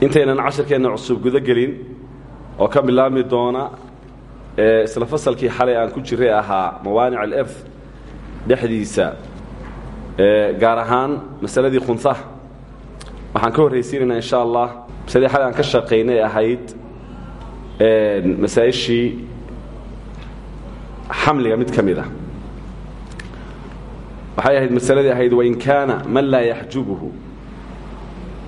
intaynan casharkeenna cusub guda gelin oo ka bilaabmi doona isla fasalkii xalay aan ku jiray ahaa mawaanic alirth dhexdiisa gaar ahaan masaladii khunhaha waxaan ka horraysiinaynaa insha allah masaladii xalay aan ka shaqaynay ahayd masaa-ishii xamliga mid ka mid ah. Ahayd masaladii ahayd wain kaana man laa yaxjubuhu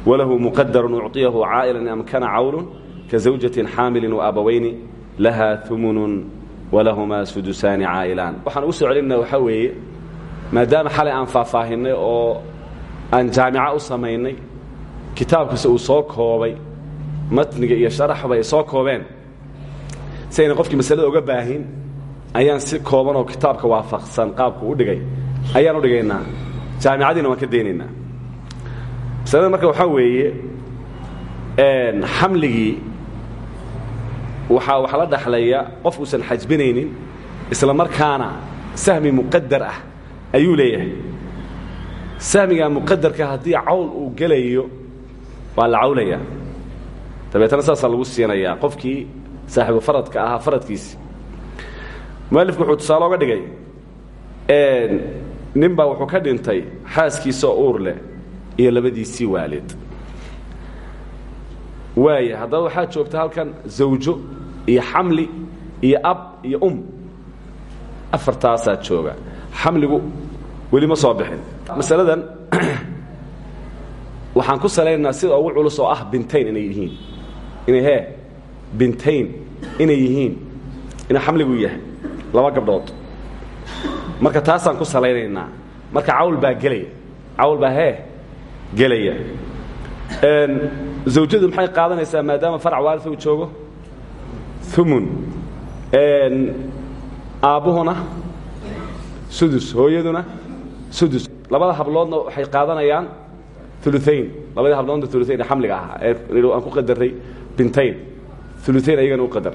walahu muqadaru ucطiyahu caa'ilan amkana cawlun ka zawjatin xaamilin waabawayni lahaa umunun walahumaa sudusaani caa'ilaan waxaan ugu soo celinna waxaa weeye maadaama xalay aan faahfaahinnay oo aan jaamica u samaynay kitaabkase uu soo koobay matniga iyo sharaxba ay soo koobeen si ayna qofkii masalada uga baahin ayaan si koobanoo kitaabka waafaqsan qaabku u dhigay ayaan u dhigaynaa jaamicadiina waan ka daynaynaa masalada marka waxaa weeye xamligii waxaa wax la dhaxlaya qof uusan xajbinaynin isla markaana sahmi muqadar ah ayuu leeyahay. Sahmiga muqadarka haddii cawl uu gelayo waa la cawlaya. Dabeetana saasaa lagu siinayaa qofkii saaxiibu faradka ahaa faradkiisi mualifku wuxuu tusaale oga dhigay nin baa wuxuu ka dhintay xaaskiisaoo uur leh iyo labadiisii waalid. Waaya haddaba waxaa joogta halkan zawjo iyo xamli iyo ab iyo um. Afartaasaa jooga. Xamligu weli ma soo bixin. Masaladan waxaan ku salaynaynaa sida ugu culus oo ah bintayn inay yihiin. Inay hee bintayn inay yihiin. Inuu xamligu yahay. Laba gabdhood. Marka taasaan ku salaynaynaa. Marka cawl baa gelaya. Cawl baa hee gelaya. Zawjadu maxay qaadanaysaa maadaama farac waalid uu joogo umun aabbuhuna sudus. Hooyaduna? Sudus. Labada habloodna waxay qaadanayaan uluayn labadii habloodna uluayn ee xamliga ahaa ee aan ku qadarray bintayn. Uluayn ayagana u qadar.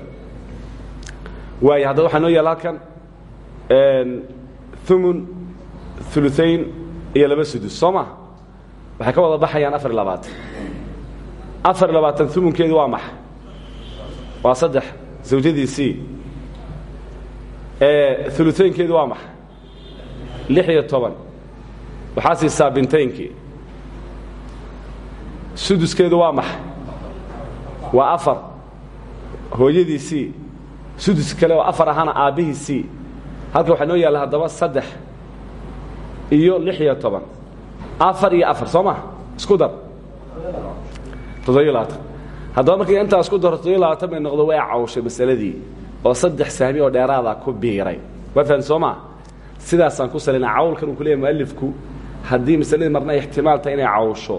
Waaya haddaba waxaa noo yaalla halkan. Umun uluayn iyo laba sudus. Soo ma waxay ka wada baxayaan afar iyo labaatan afar iyo labaatan umunkeedu waa maxa waa saddex. Zawjadiisii. Uluaynkeedu waa maxa lix iyo toban. Waxaa siisaa bintaynkii suduskeedu waa maxa waa afar. Hooyadiisii. Sudus kale oo afar ahana aabbihiisii halka waxaa noo yaalla haddaba saddex iyo lix iyo toban afar iyo afar soo ma? Isku dar. Toddobiyo labaatan. Haddaba markii intaa isku daro toddobiyo labaatan bay noqdo way cawshay masaladii. Oo saddex sahmi oo dheeraada ku biiray. Waa fahan soo maa sidaasaan ku salayna cawlkan uu ku leeyahy mualifku haddii masaladii marna ay ixtimaal tahay inay cawsho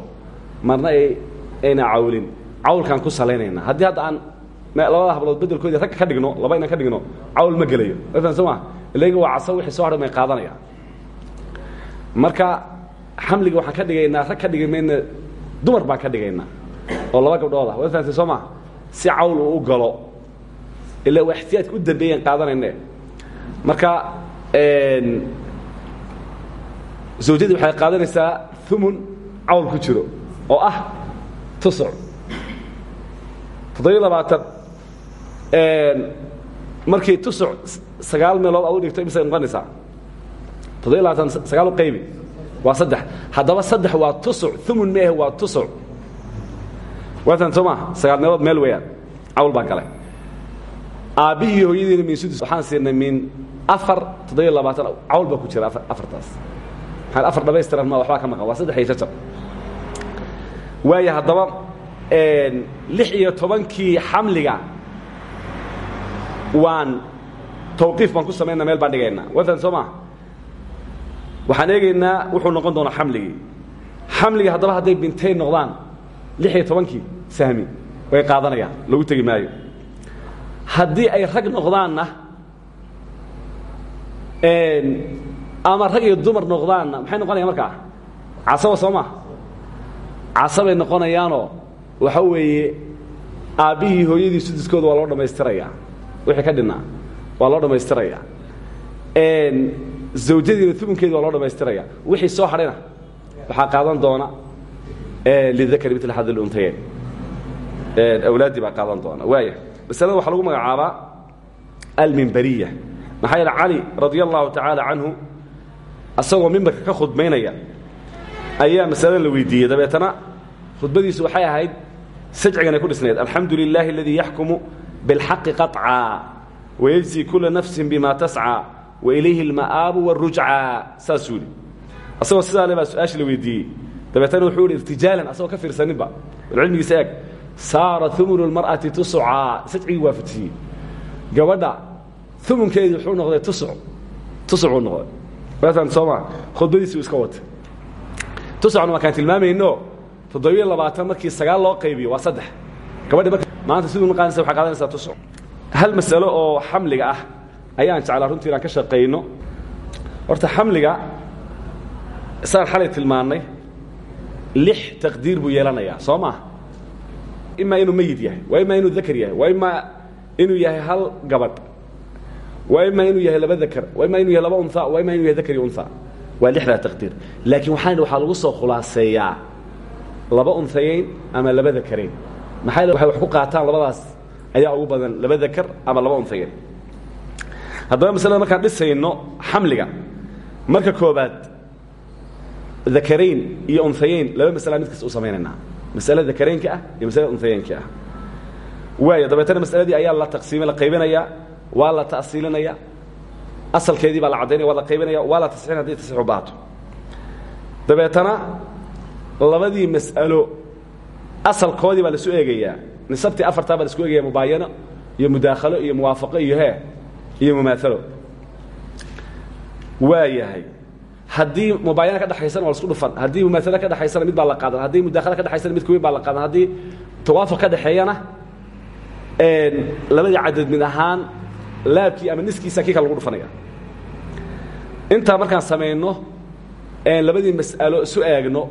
marna ay ayna cawlin. Cawlkaan ku salaynaynaa. Haddii hadda aan labada hablood bedelkoodii ragga ka dhigno laba inaan ka dhigno cawl ma gelayo. Waa fahan soo maa ilaga waa casa wixii soo hadhay may qaadanaya marka xamliga waxaan ka dhigaynaa rag ka dhigi dumar baan ka dhigaynaa. oo laba gabdhood ah. Waad fahamtay soo si cawl u galo ilaa waa ixtiyaadka u dambeeyaan qaadanayne marka zawjadii waxay qaadanaysaa umun cawl ku jiro oo ah tusuc. Toddobiyo labaatan markii tusuc sagaal meelood aad u dhigto imisay noqonaysaa? Toddobiyo sagaal qaybi waa saddex. Haddaba saddex waa tusuc umun meahe waa tusuc. Waatan soo maa sagaal meelood meel weeyaan. Cawl baa galay. Aabbihii hooyadiina min sudus. Waxaan siinay min afar toddobiyo labaatan cawl baa ku jira afartaas. Maxaa afar dhamaystiran ma waxbaa ka maqan. Waa saddex iyo jajab waaya haddaba lix iyo tobankii xamliga waan tawqiif baan ku samaynaa meel baan dhigaynaa. Waatan soo maa waxaan eegaynaa wuxuu noqon doonaa xamligii. Xamligii haddaba hadday bintayn noqdaan lix iyo tobankii sahmi way qaadanayaan lagu tegi maayo. Haddii ay rag noqdaanna ama rag iyo dumar noqdaanna maxay noqonayan markaa casaba soo maa casabay noqonayaanoo waxa weeye aabbihii hooyadii suduskooda waa loo dhammaystirayaa. Wixii ka dhinnaa waa loo dhammaystirayaa zawjadiina umunkeedi waa loo dhammaystiraya wixii soo hadhayna waxaa qaadan doona lidakari mil xad اluntayayn awlaaddii baa qaadan doona waaya masalada waxaa lagu magacaabaa almimberiya maxaa yeele cali radia allahu tacaala canhu asagoo mimbarka ka khudmaynaya ayaa masaladan la weydiiyey dabeetana khudbadiisu waxay ahayd sajciganay ku dhisnayd alxamdu lilahi aladii yaxkumu biاlxaqi qaطca wayajzi kula nafsi bima tascى wailayhi alma'aabu wاrujca saasuu yidhi asagoo sidaa le baa su'aashii la weydiiyey dabeetana wuxuu yidhi irtijaalan asagoo ka fiirsaninba bal cilmigiisa eeg saara umunu اlmar'ati tusucaa sajcigii waafajiyey gabadha umunkeedii wuxuu noqday tusuc tusucuu noqday maatan sooma khudbadiisii uu iska watay tusucna waa kaan tilmaamayno toddobiyo labaatan markii sagaal loo qaybiyo waa saddex gabadhi maanta siduu maqaanaysa waxaa qaadanaysaa tusuc hal masalo oo xamliga ah ayaan jeclaa runtii inaan ka shaqayno. Horta xamliga saan xalay tilmaannay lix taqdiir buu yeelanayaa soo maa imaa inuu meyid yahay waa imaa inuu dakar yahay waa imaa inuu yahay hal gabadh waa imaa inuu yahay laba dakar waa imaa inuu yahay laba unha waa imaa inuu yahay dakar iyo unha waa lixdaa taqdiir. Laakiin waxaan waxaa lagu soo khulaaseeyaa laba unhayayn ama laba dakarayn maxaa waxay wax ku qaataan labadaas ayaa ugu badan laba dakar ama laba unhayayn haddaba masalada markaan dhisayno xamliga. Marka koobaad dakarayn iyo unhayayn laba masalaa mid kasta u samaynaynaa. Masale dakaraynka ah iyo masale unhayaynka ah. Waaya dabeetana masaladii ayaa la taqsiimay la qaybinayaa waa la ta'siilinaya. Asalkeedii baa la caddaynaya waa la qaybinaya waa la tasxiin hadday tasixu baato dabeetana labadii mas'alo asalkoodii baa lasu eegayaa. Nisabtii afartaa baa la isku eegaya mubaayano iyo mudaakhalo iyo muwaafaqo iyo hee iyo mumaalo waa yahay. Haddii mubaayana ka dhexaysana waa lasku dhufan. Haddii mumaalo ka dhexaysana mid baa la qaadan. Haddii mudaakhalo ka dhexaysana mid kuweyn baa la qaadan. Haddii tawaafuq ka dhexeeyana labadii cadad mid ahaan laabkii ama niskiisa kii kale lagu dhufanaya intaa markaan samayno labadii mas'alo isu eegno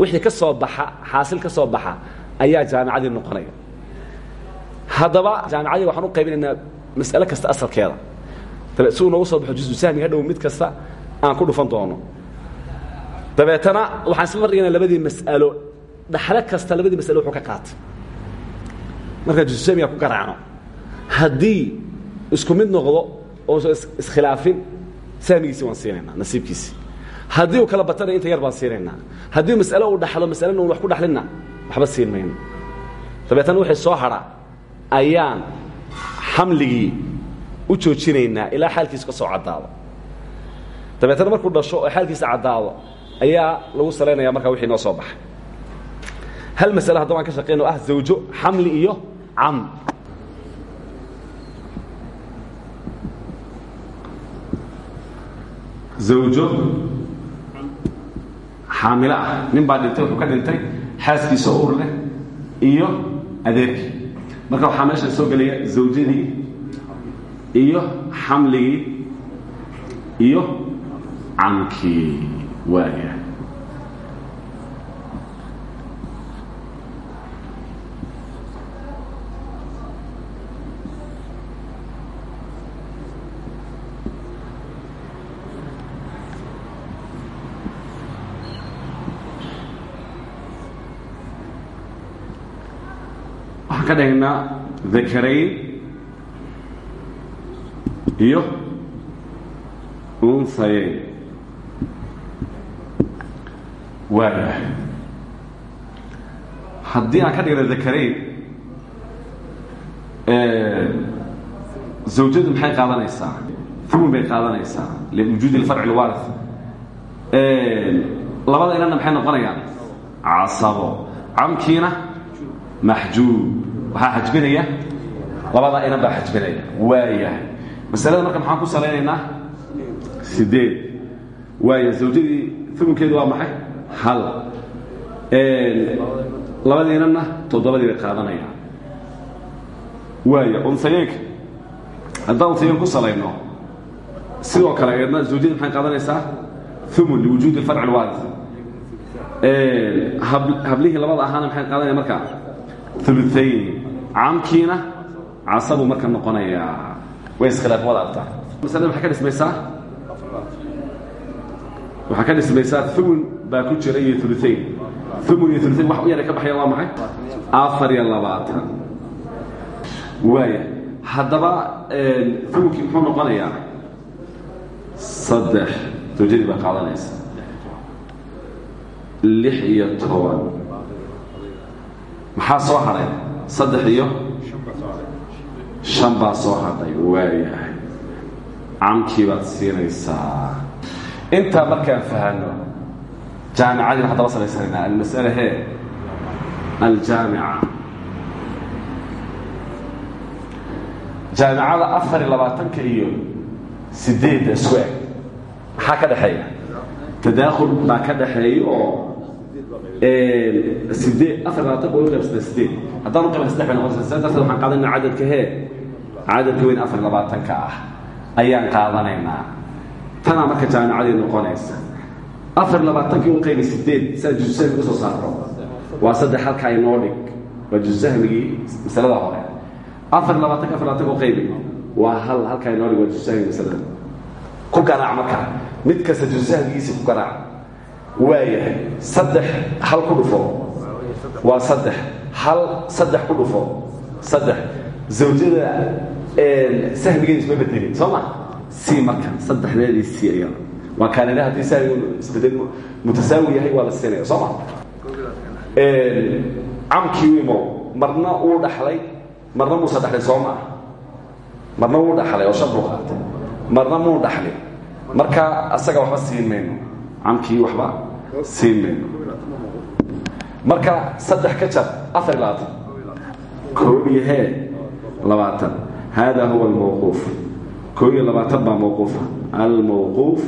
wixii ka soo baxa xaasil ka soo baxa ayaa jaamicadii noqonaya. Haddaba jaamicadii waxaan u qaybinaynaa mas'alo kasta asalkeeda. Dabe si uu noogu soo baxo jusu sahmi hadhow mid kasta aan ku dhufan doono. Dabeetana waxaan isla mardhiganaa labadii mas'alo dhaxlo kasta labadii mas'alo wuxuu ka qaatay. Markaan jusu sahmiga ku garaacno haddii isku mid noqdo oosan iskhilaafin sahmigiisii waan siinaynaa nasiibkiisii. Haddii uu kala batana inta yar baan siinaynaa. Haddii mas'alo uu dhaxlo masalena un wax ku dhaxlinna waxba siin mayno dabeetana wixii soo hadha ayaan xamligii u joojinaynaa ilaa xaalkiisu ka soo caddaado dabeetana markuu dhasho oo xaalkiisa caddaado ayaa lagu salaynaya markaa wixii noo soo baxay. Hal masale haddaba ka shaqeyno ah zawjo xamli iyo cam. Zawjo xaamilo ah. Nin baa dhintay wuxuu ka xaaskiisa ur leh iyo adeerkii marka waxaa meesha soo gelaya zawjadii iyo xamligii iyo camkii waaya waxaan ka dhahaynaa dakarayn iyo unhayayn waaya haddii aan ka dhigna dakarayn zawjadu maxay qaadanaysaa? Umun bay qaadanaysaa. Liwujuudi اlfarci اlwaari labada inana maxay noqonayaan? Casabo. Camkiina? Maxjuub waxaa xajbinaya? Labadaa inan baa xajbinaya. Waayahay. Masalada marka maxaan ku salaynaynaa? Sideed waaya zawjadii umunkeedu waa maxay? Hal. Labadiinana toddobadii bay qaadanayaan. Waaya unsayeenka haddaan unsayen ku salayno sidoo kale eedna zawjada maxay qaadanaysaa? Umun liwujuudi farc lwaari hablihii labada ahaana maxay qaadanaya markaa uluayn caamkiina casabuu marka noqonayaa way iskhilaaf wada artaa. Masalada maxay ka dhismaysaa? Waxaa ka dhismaysaa umun baa ku jira iyo uluayn umun iyo uluayn wax u yaray ka baxaya waa maxay? Afar iyo labaatan. Waaya haddaba umunkii muxuu noqonayaa saddex. Zawjadii baa qaadanaysa. Lix iyo toban. Maxaa soo hadhay saddex iyo shan baa soo hadhay waayahay camkii baad siinaysaa. Intaa markaan fahano jaamicadiina haddaba samaysanayna almas'ala he aljaamica. Jaamicada afar labaatanka iyo sideedda isku eg ka dhexeeya? Tadaakhul baa ka dhaxeeya oo sideed afar labaatanka way qaybsata sideed haddaan u qayba saddex bay noqonaysa sidaa darteed waxaan qaadanayna cadadka weyn afar labaatanka ah. Ayaan qaadanaynaa. Tanaa marka jaamicadii noqonaysa. Afar labaatankii u qaybi sideed sidaa jusahmi ka soo saaro. Waa saddex halkaa inoo dhig. Waa jusahmigii hore. Afar labaatanka afar labaatanka u qaybi waa hal halkaa inoo dhig waa masalada. Ku garaac marka. Mid kasta jusahmigiisii ku garaac waayahay saddex hal ku dhufo. Waa saddex hal saddex ku dhufo. Saddex. Zawjada sahmigeeda isma bedelin soo ma? Si marka saddexdeedii si ayada waa kaanina haddii sahmigu isbeddel mutasaawi yahay waa la siinaya soo ma? Camkii wimo marna uu dhaxlay marna muusa dhaxlay soo maa marna wuu dhaxlay oo shan buu marna muu dhaxlin marka asaga waxba siin camkii waxba siin mayno. Marka saddex ka jar afar iyo labaatan. Koob iyo hee labaatan. Hada huwa almawquuf. Koob iyo labaatan baa mawquufa almawquuf.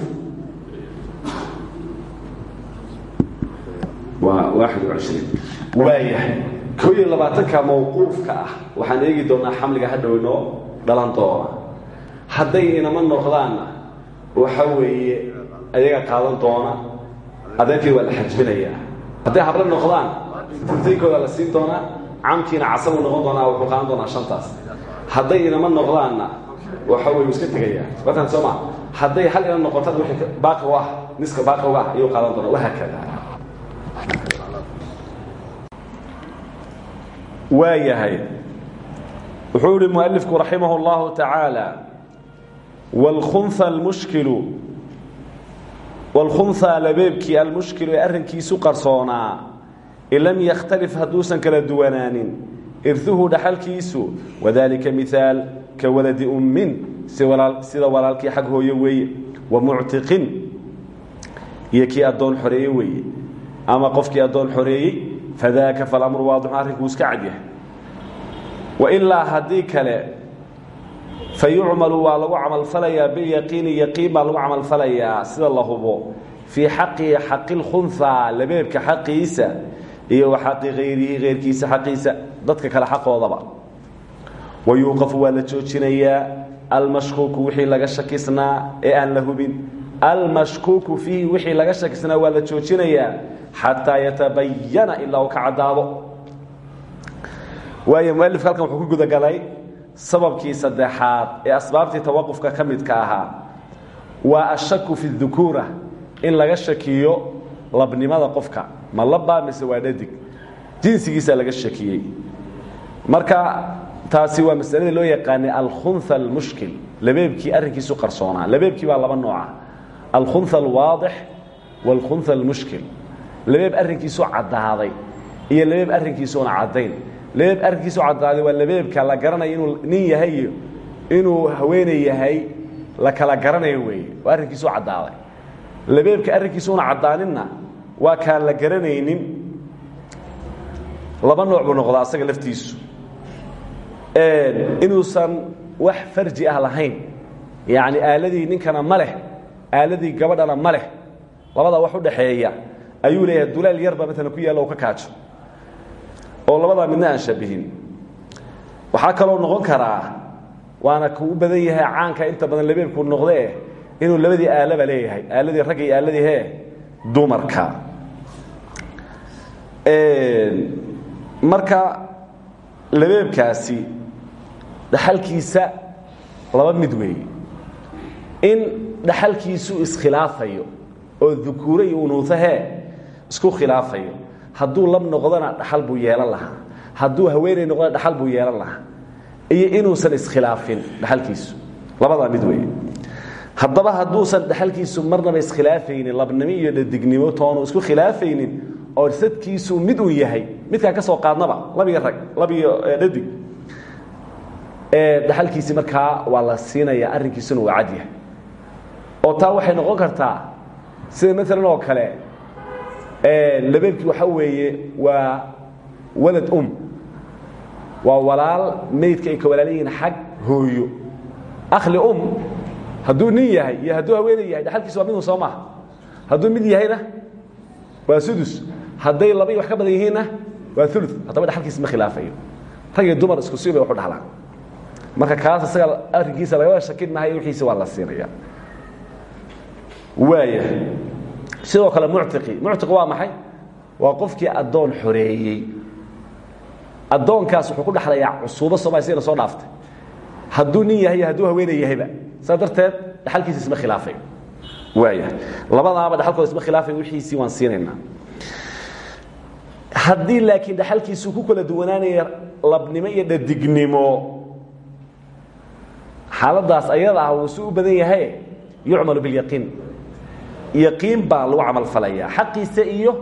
Waa waaxid iyo cishriin waayahay koob iyo labaatanka mawquufka ah. Waxaan eegi doonaa xamliga hadhow inoo dhalan doona hadday inama noqdaanna waxa weeye ayaga qaadan doona. Adeerkii waa la xajbinayaa hadday hablo noqdaan la siin doonaa camkiina casabuu noqon doonaa wuxuu qaadan doonaa shantaas. Hadday inama noqdaanna waxa wey iska tegayaa. Matan soo ma? Hadday hal ina noqotana baaqi u ah niska baaqi uga ah ayuu qaadan doonaa. Wahaakada waa yahay. Wuxuu ihi mualifku raximah اllahu tacaala almushkilu wاlkhunha labeebkii almushkilu ee arrinkiisu qarsoonaa in lam yakhtalif hadduusan kala duwanaanin irhuhu dhaxalkiisu wadalika mihaal ka waladi ummin sida walaalkii xag hooye weeye wa muctiqin iyo kii addoon xoreeye weeye ama qofkii addoon xoreeyey fadaaka falamru waadixun arrinkuu iska fayucmalu waa lagu camalfalayaa bilyaqiini yaqiin baa lagu camalfalayaa sida la hubo. fii xaqi xaqi lkhunhaa labeebka iyo wa xaqi hayrihi heyrkiisa xaqiisa dadka kale xaqoodaba wayuuqafu waa la joojinayaa. almashkuuku wixii laga shakisnaa ee aan la hubin. almashkuuku fiihi wixii laga shakisnaa waa la joojinayaa. xataa yatabayana ilaa uu ka caddaado mualifka halkan wuxuu ku gudagalay sababkii saddexaad ee asbaabtii tawaqufka ka ahaa waa ashaku fi dukuura in laga shakiyo labnimada qofka. Ma labaa mise waa dhadig. Jinsigiisaa laga shakiyey. Marka taasi waa masaladii loo yaqaanay alkhunha almushkil. Labeebkii arrinkiisu qarsoonaa. Labeebkii baa laba nooca alkhunha alwaadix waalkhunha almushkil. Labeeb arrinkiisu caddaaday iyo labeeb arrinkiisuuna caddayn labeeb arrinkiisu caddaaday waa labeebka la garanayo inuu nin yahay inuu haweeney yahay la kala garanayo weeye. Oo arrinkiisu caddaaday. Labeebka arrinkiisuuna caddaaninna waa kaan la garanaynin. Laba nooc buu noqdaa asaga laftiisu. Inuusan wax farji ah lahayn. Yacni aaladii ninkana ma aaladii gabadhana ma leh. Wax u dhaxeeya ayuu leeyahay dulaal yarba maalan ku yaalla ka kaajo oo labadaa midna aan shabihin. Waxaa kaloo noqon karaa waana ku u badan yahay caanka inta badan labeebku noqdee inuu labadii aalaba leeyahay aaladii ragga iyo aaladii hee dumarka. Marka labeebkaasi dhaxalkiisa laba mid weeye in dhaxalkiisu iskhilaafayo oo dukuure iyo unuuhahee isku khilaafayo hadduu lab noqdona dhaxal buu yeelan lahaa. Hadduu haweeney noqdona dhaxal buu yeelan lahaa. Iyo inuusan iskhilaafin dhaxalkiisu. Labadaa mid weeye. Haddaba hadduusan dhaxalkiisu marnaba iskhilaafaynin labnimo iyo dhadignimo isku khilaafaynin oo sadkiisu mid uu yahay midkaan ka soo qaadnaba labiyo rag labiyo dhadig dhaxalkiisi markaa waa la siinaya arrinkiisuna waa cad yahay. Oo taa waxay noqon kartaa sida maalan oo kale labeebkii waxaa weeye waa walad um. Waa walaal meydka ay ka walaalan yihiin xag hooyo. Akhli um hadduu nin yahay iyo hadduu haweeney yahay dhaxalkiisu waa midun soo maaha hadduu mid yahayna waa sudus. Hadday laba iyo wax ka badan yihiinna waa ulu haddaba dhaxalkiisa ma khilaafayo. Rag iyo dumar isku si bay waxu dhaxlaan. Marka kaas isaga arrinkiisa lagaba shakin maayo wixiisa waa la siinaya waaya sidoo kale muctiqi muctiqi waa maxay? Waa qofkii addoon xoreeyey. Addoonkaas wuxuu ku dhexlayaa cusuubo sidayna soo dhaaftay. Hadduu nin yahay iyo hadduu haweeney yahayba saa darteed isma khilaafayo waaya labadaaba dhaxalkooda isma khilaafayo wixiisii waan siinaynaa. Haddii laakiin dhaxalkiisu ku kala duwanaanaya labnimo iyo dhadignimo xaaladaas ayada ah wuu si badan yahay yucmalu bilyaqiin yaqiin baa lagu camal falaya. Xaqiisa iyo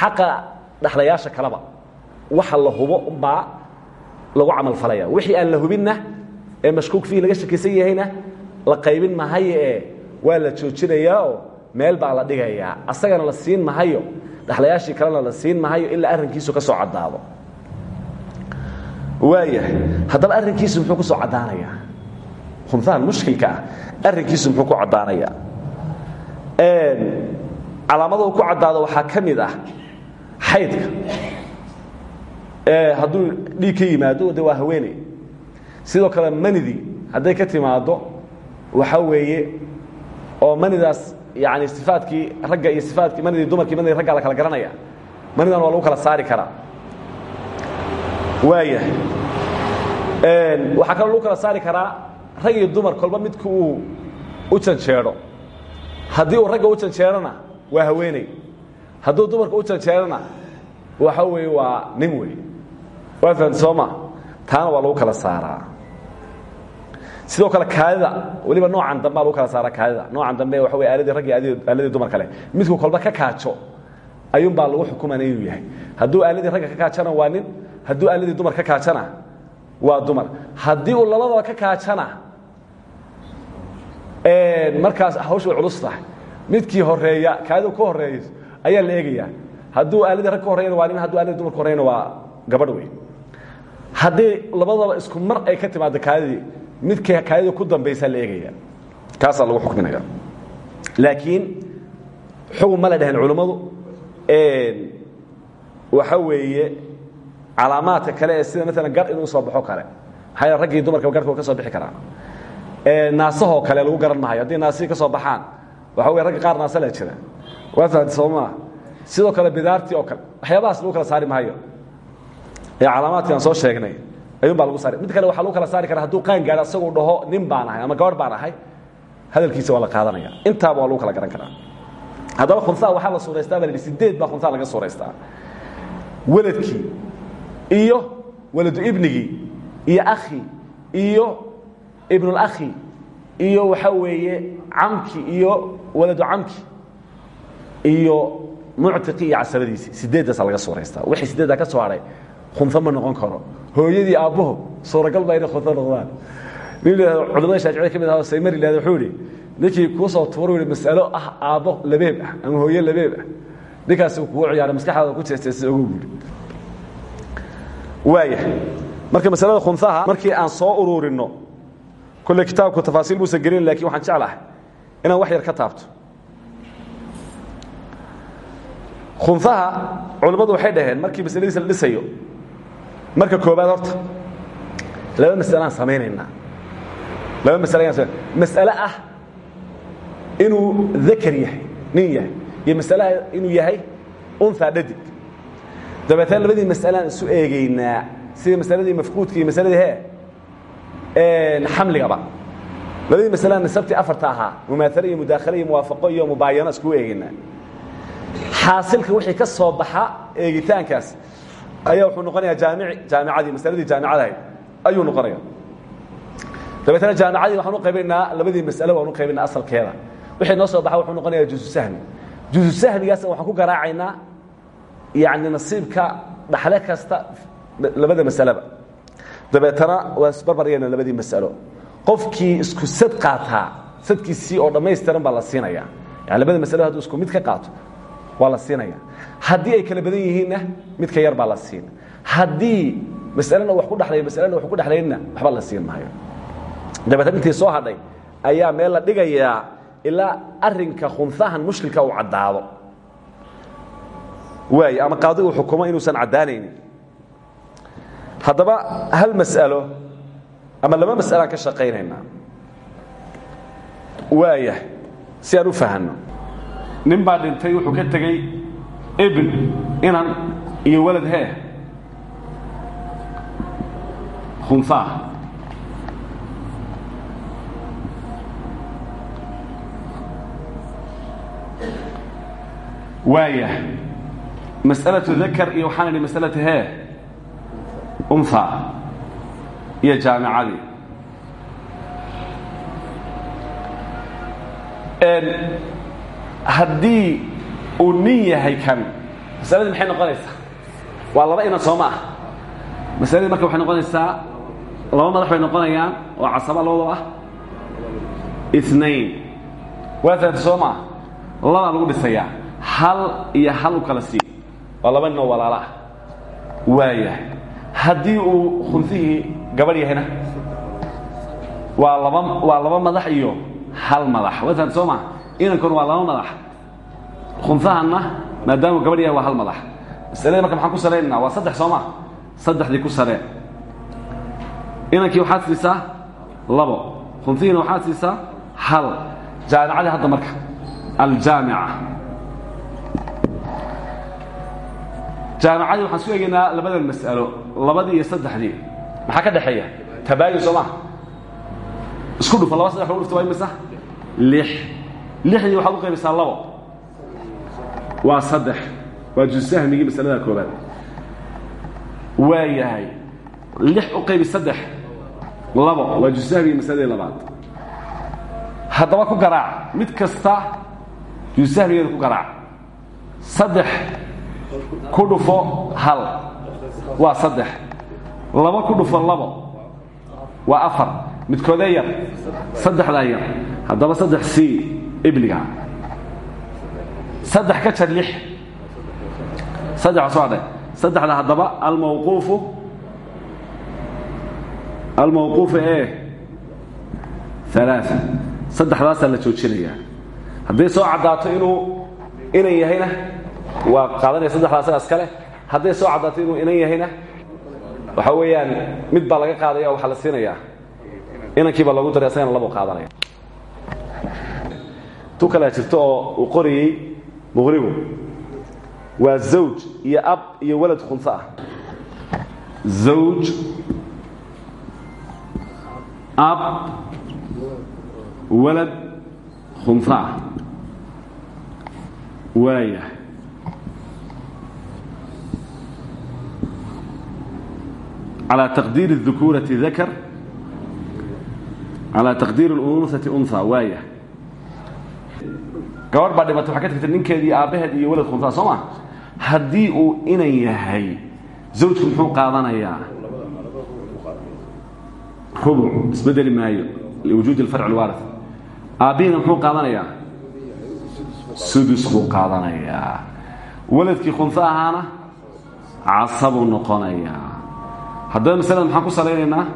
xaqa dhaxlayaasha kaleba. Waxa la hubo baa lagu camal falaya. Wixii aan la hubinna ee mashkuuk fiihi laga shakaysan yahayna la qaybin mahayo ee waa la joojinayaa oo meel baa la dhigayaa asagana la siin mahayo dhaxlayaashii kalena la siin mahayo ilaa arrinkiisu ka soo caddaado. Waayahay haddaba arrinkiisu muxuu ku soo caddaanayaa? Khumsahan mushkilka ah. Arrinkiisu muxuu ku caddaanayaa calaamada uu ku caddaado waxaa ka mid ah xaydka hadduu dhiig ka yimaado de waa haweeney. Sidoo kale manidii hadday ka timaaddo waxa weeye oo manidaas yani sifaadkii ragga iyo sifaadkii manidii dumarkii manidii ragga la kala garanaya manidan waa lagu kala saari karaa. Waayahay waxaa kaloo lagu kala saari karaa rag iyo dumar kolba midka uu u janjeedho haddii uu ragga u janjeedhona waa haweeney. Hadduu dumarka u janjeedhona waxa weeye waa nin wey waa fahamti soo ma? Taana waa lagu kala saaraa. Sidoo kale kaadida weliba noocan dambea lagu kala saaraa kaadida. Noocan dambe waxa wey aaladii raggi aaladii dumar kale midku kolba ka kaajo ayuunbaa lagu xukumana yahay. Hadduu aaladii ragga ka kaajana waa nin hadduu aaladii dumar ka kaajana waa dumar. Haddii uu labadaba ka kaajana markaas hawsha way culus tahay. Midkii horreeya kaadidu ka horeeyo ayaa la eegayaa hadduu aaladii rag ka horeyana waa nin hadduu aaladii dumar ka horeyana waa gabadh wey haddii labadaba isku mar ay ka timaado kaadidii midka kaadida ku dambaysaa la eegaya. Kaasaa lagu xukminaya laakiin xugun ma la dhaheen culammadu waxa weeye calaamaadka kale ee sida maalan gar inuu soo baxo kale maxaa raggii dumarka garhka ka soo bixi karaa naasahoo kale lagu garan mahayo haddii naasihii ka soo baxaan waxa wey ragga qaar naasa la jira. Waa fahamti soo maa sidoo kale bidaartii oo kale waxyaabahaas lagu kala saari maayo. Ee calaamaadkii aan soo sheegnay ayuun baa lagu saari. Mid kale waxaa lagu kala saari karaa hadduu qaan gaadho asaguu dhaho nin baan ahay ama gabadh baan ahay hadalkiisa waa la qaadanaya. Intaaba waa lagu kala garan karaa. Haddaba khunsaa waxaa la suuraystaa baa la yidhi sideed baa khunsaa laga suuraystaa weladkii iyo waladu ibnigii iyo akhi iyo ibnulakhi iyo waxaa weeye camki iyo waladu camki iyo muctiqi iyo casabadiisii sideeddaasa laga suuraystaa wixii sideeddaa ka soo hadhay khunfo ma noqon karo. Hooyadii aabbaho suuragal baa inay khunfo noqdaan. Nin lahado culamada ka mid ahaa saymar ilahda wuxuu ninkii kuu soo tuuro yidhi mas'alo ah aabbo labeeb ah ama hooyo labeeb ah. Ninkaasi kugu ciyaaray maskaxdaada ku jeesteesa ogow yidhi. Waaya marka masalada khunfaha markii aan soo ururinno kolle kitaabku tafaasiil buusan gelin laakiin waxaan jeclahay inaan wax yar ka taabto. Khunfaha culammadu waxay dhaheen markii masaladiisa la dhisayo marka koobaad horta laba mas'alaan samaynaynaa. Laba masale ayaan samayn mas'ale ah inuu dakar yahay nin yahay iyo mas'ale ah inuu yahay unhaa dhadig dabeetna labadii mas'alaan isu eegaynaa sida masaladii mafquudka iyo masaladii he xamligaba. Labadii masalaan nisabtii afarta ahaa mumaale iyo mudaakhale iyo muwaafaqo iyo mubaayano iskugu eegaynaa xaasilka wixii ka soo baxa eegitaankaas ayaa wuxuu noqonayaa jaamici jaamicadii masaladii jaamicadahayd ayuu noqonaya dabeetna jaamicadii waxaan u qaybaynaa labadii mas'ale waan u qaybaynaa asalkeeda. Wixii noo soo baxa wuxuu noqonayaa juzu sahmi. Juzu sahmigaasna waxaan ku garaacaynaa yani nasiibka dhaxle kasta labada masaleba dabeetana waa isbarbaryana labadii masalo. Qofkii isku sad qaataa sadkiisii oo dhammaystiran baa la siinaya. Yani labada masalo hadduu isku mid ka qaato waa la siinaya. Haddii ay kala badan yihiinna midka yar baa la siin. Haddii masalena wax ku dhexlaya masalena wax ku dhexlaynna waxba la siin maayo. Dabeetana intii soo hadhay ayaa meel la dhigayaa ilaa arinka khunsahan mushkilka uu caddaado. Waay ama qaadi uu xukumo inuusan caddaanaynin haddaba hal mas'alo ama laba mas'alaan ka shaqaynaynaa waaya si aan u fahanno. Nin baa dhintay wuxuu ka tegey ibn inan iyo walad hee. Khunsaah waaya mas'alaةu dakar iyo waxaan idhi masalatu hee unha iyo jaamicadii haddii uu nin yahay kan masaladii maxay noqonaysaa? Waa laba inan soo ma ah. Masaladii marka waxay noqonaysaa laba madax bay noqonayaan oo casaba labadoo ah. Inain waa taata soo maa labaa lagu dhisayaa. Hal iyo hal u kala sii. Waa laba ninoo walaalo ah waayahay haddii uu khunfihii gabadh yahayna waa laba waa laba madax iyo hal madax. Wataan soo maa inankuna waa laba madax. Khunfahanna maadaamuu gabadh yahay waa hal madax. Masalada marka maxaan ku saraynaynaa waa saddex soo maa saddexdii ku saree inankii waxaad siisaa labo. Khunfihiina waxaad siisaa hal. Jaamicadii hadda marka. Aljaamica. Jaamicadii waxaan su eegaynaa labadan mas'alo labadii iyo saddexdii. Maxaa ka dhexeeya? Tabaayun soo maha isku dhufo laba saddex lagu dhufto waa imisa? Lix. Lixdii waxaad u qaybaysaa labo. Waa saddex. Waa jusahmigii masalada koobaad waa yahay lix u qaybi saddex. Labo. Waa jusahmigii masaladii labaad. Haddaba ku garaac. Mid kasta jusahmigeeda ku garaac. Saddex. Ku dhufo hal waa saddex. Labo ku dhufo labo. Waa afar. Midkoodee yar? Saddexdaa yar. Haddaba saddex c ibliga. Saddex ka jar lix. Saddexa soo hadhay. Saddexda haddaba almawquufu. Almawquufu e alaaa saddexdaasaa la joojinayaa. Hadday soo caddaato inuu inan yahayna waa qaadanaya saddexdaa isaga iskale hadday soo caddaato inuu inan yahayna? Waxa weeyaan mid baa laga qaadaya waxaa la siinayaa inankii baa loogu daray asagana labu qaadanaya. Tu kalea jirto oo uu qorayey muqrigu. Waa zawj iyo ab iyo walad khunsa ah. Zawj ab walad khunsa ah. Waaya على تقدير الذكورة ذكر على تقدير الأنوثة أنثى واية gabar baa dhimatay waxaa ka tagtay ninkeedii aabbaheed iyo walad khuntaa soo ma haddii uu inan yahay zawjku muxuu qaadanayaa rubuc isbedeli maayo liwujuudi alfarc alwaari aabbihiina muxuu qaadanayaa sudus buu qaadanayaa waladkii khunta ahaana casabuu noqonayaa haddaba masalada maxaan ku salaynaynaa?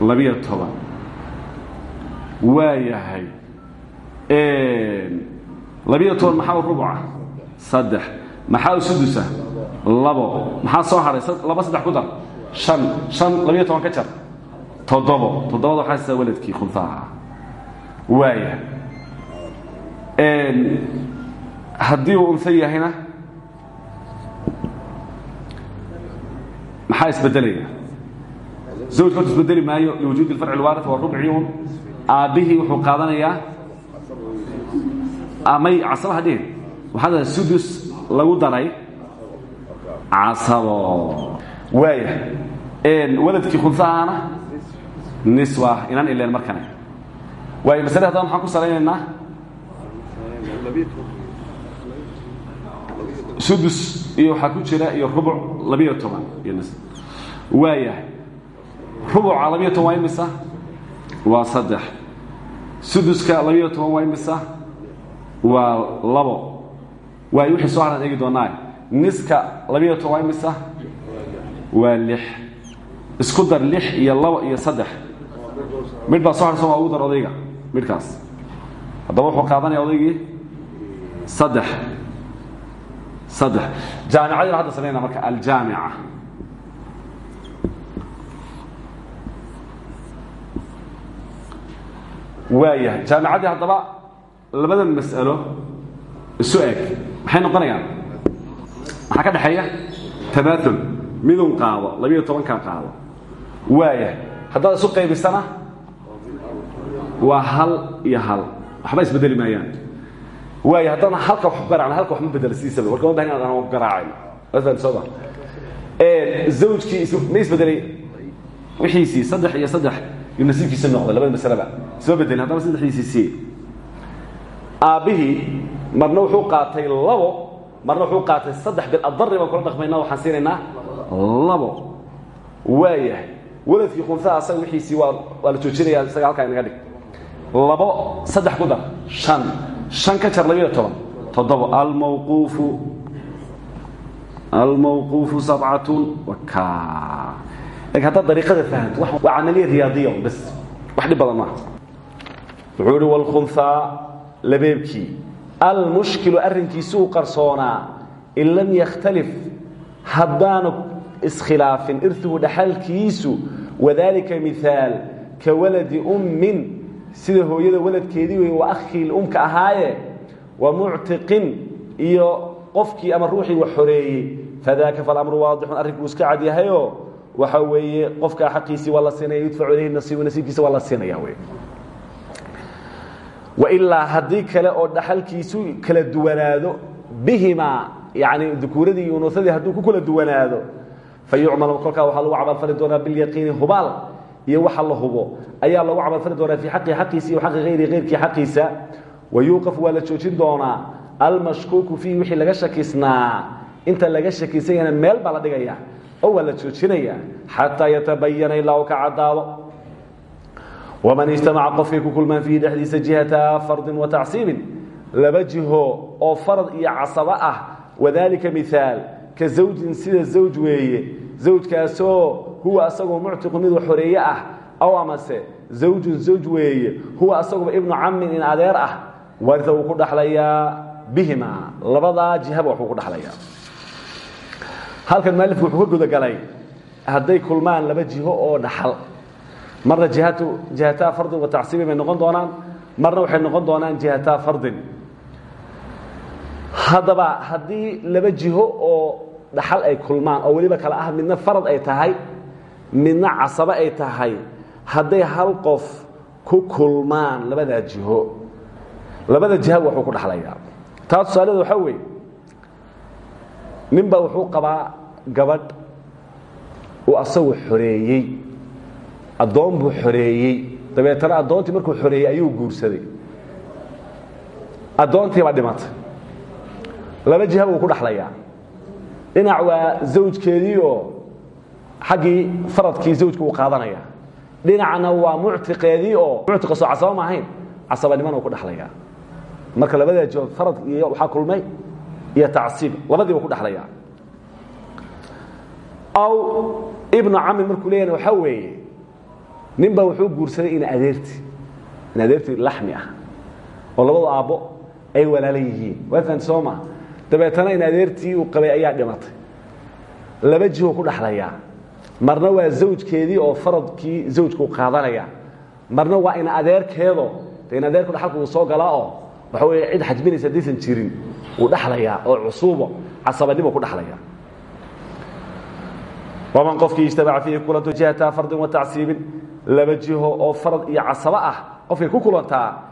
Labiyo toban waa yahay labiyo toban maxaa rubuca? Saddex. Maxaa sudusa? Labo. Maxaa soo hadhay laba saddex ku dar. An an labiyo toban ka jar. Toddobo. Toddobada waxaa sitaa waladkii khunaaha waaya haddii uu unsa maxaa isbedelaya horta isbedeli maayo liwujuudi اlfarci اlwaari waa rubci un aabbihii wuxuu qaadanayaa amay casabaha dhihin waxaa sudus lagu daray casabo. Waaya waladkii khunsahaana niswa inan ileen markane. Waayo masale haddana maxaan ku salaynaynaa. Sudus iyo waxaa ku jira iyo rubuc labiyo toban iyo waayahay. Rubuca labiyo toban waa imisa waa saddex. Suduska labiyo toban waa imisa waa labo. Waayo wixii soo haran eegi doonaa. Niska labiyo toban waa imisa waa lix. Isku dar lix iyo labo iyo saddex. Midh baa soo harsan waa ugu dar odayga? Midhkaas haddaba wuxuu qaadanaya odaygii? Saddex. Saddex. Jaamicadina hadda samaynaa marka aljaamica waayahay jaamicaddii haddaba labada mas'alo isu eg. Maxay noqonayaan? Maxaa ka dhexeeya? Tamaaul midun qaado. Labiyo tobankan qaado. Waayahay haddaad isu qaybisana? Waa hal iyo hal. Waxba isbedeli maayaan. Waaya haddana halka wax ku garaacna halka wax ma bedela sidiisaba warka ma baahan inaan wax ku garaacayno masalan soo ma. Zawjkii ma isbedelay? Wixiisii saddex iyo saddex iyo nasiibkiisa noqday labada masaleba isma bedelin haddana saddexdiisii sii aabbihii marna wuxuu qaatay labo marna wuxuu qaatay saddex bil. Adari baan kula dhaqmayna waxaan siinaynaa labo. Waayahay waladkii khunsaha asaga wixiisii waa waa la joojinaya isaga halkaa inaga dhig. Labo saddex ku dar. Shan. Shan ka jar labiyo toban. Toddobo. Almawquufu. Almawquufu sabcatun waka laakiin haddaad dariiqada fahamto waa camaliya riyaadiya bas wax dhib badan maaha wuxuu ihi walkhunhaa labeebkii. Almushkilu arrinkiisu u qarsoonaa in lam yakhtalif haddaanu iskhilaafin. Irtuhu dhaxalkiisu wadalika miaal ka waladi ummin. Sida hooyada waladkeedii wey waa akhii umka ahaaye wa muctiqin. Iyo qofkii ama ruuxii wax xoreeyey waxa weeye qofka xaqiisii waa la siinaya yudfacu ilayhi nasiibkiisa waa la siinaya wey wailaa haddii kale oo dhaxalkiisu kala duwanaado bihimaa yani dukuuradii iyo unuusadii hadduu ku kala duwanaado fayucmalu kolkaa waxaa lagu camalfali doonaa bilyaqiini hubaal iyo waxa la hubo. Ayaa lagu camalfali doonaa fii xaqii xaqiisa iyo xaqi hayri hayrkii xaqiisa. Wayuuqaf waa la joojin doonaa almashkuuku fiihi wixii laga shakisnaa. Inta laga shakiisanyana meel baa la dhigaya oo waa la joojinaya xataa yatabayana ilaa uu ka caddaado waman ijtamaca qofkay ku kulmaan jihata fardin wa tacsiibin laba jiho oo farad iyo casabo ah wadalika miaal ka zawjin sida zawj weeye zawjkaasoo huwa asagoo muctiqu miduu xoreeye ah aw amase zawjun zawj weeye huwa asaguba ibnu camin in adeer ah waria wuu ku dhaxlayaa bihima labadaa jihaba waxuu ku dhaxlayaa halkan mualifku wuxuu ka gudagalay. Hadday kulmaan laba jiho oo dhaxal marna jihatu jihataa fardin wa tacsiibin bay noqon doonaan. Marna waxay noqon doonaan jihataa fardin. Haddaba haddii laba jiho oo dhaxal ay kulmaan oo weliba kale ah midna farad ay tahay midna casabo ay tahay hadday hal qof ku kulmaan labadaa jiho labada jiha waxuu ku dhaxlayaa. Taa tusaaleeda waxaa weeye nin baa wuxuu qabaa gabadh uu asagu xoreeyey addoon buu xoreeyey. Dabeetana addoontii markuu xoreeyey ayuu guursaday. Addoontii baa dhimatay laba jiha buu ku dhaxlayaa. Dhinac waa zawjkeedii oo faradkii zawjka uu qaadanaya. Dhinacna waa muctiqeedii oo muctiqa soo casaba ma ahayn ku dhaxlayaa. Marka labadaa jihood farad iyo waxaa kulmay iyo tacsiib. Labadiiba ku dhaxlayaa. Aw ibnu camin markuu leeyahna waxaa weeye nin wuxuu guursaday in adeerti in adeerti laxmi ah oo labadu aabbo ay walaala yihiin. Waa fahanti soo maa dabeetana in adeertii uu qabay ayaa dhimatay. Laba jiho ku dhaxlayaa. Marna waa zawjkeedii oo faradkii zawjkuu qaadanaya. Marna waa in adeerkeedo de in adeerku dhaxalku soo galaa oo waxa weeye cid xajbinaysa haddaysan jirin wuu dhaxlayaa oo cusuubo casabanimo ku dhaxlaya waman qofkii ijtamaca fiihi kulanto jihata fardin wa tacsiibin laba jiho oo farad iyo casabo ah qofkay ku kulantaa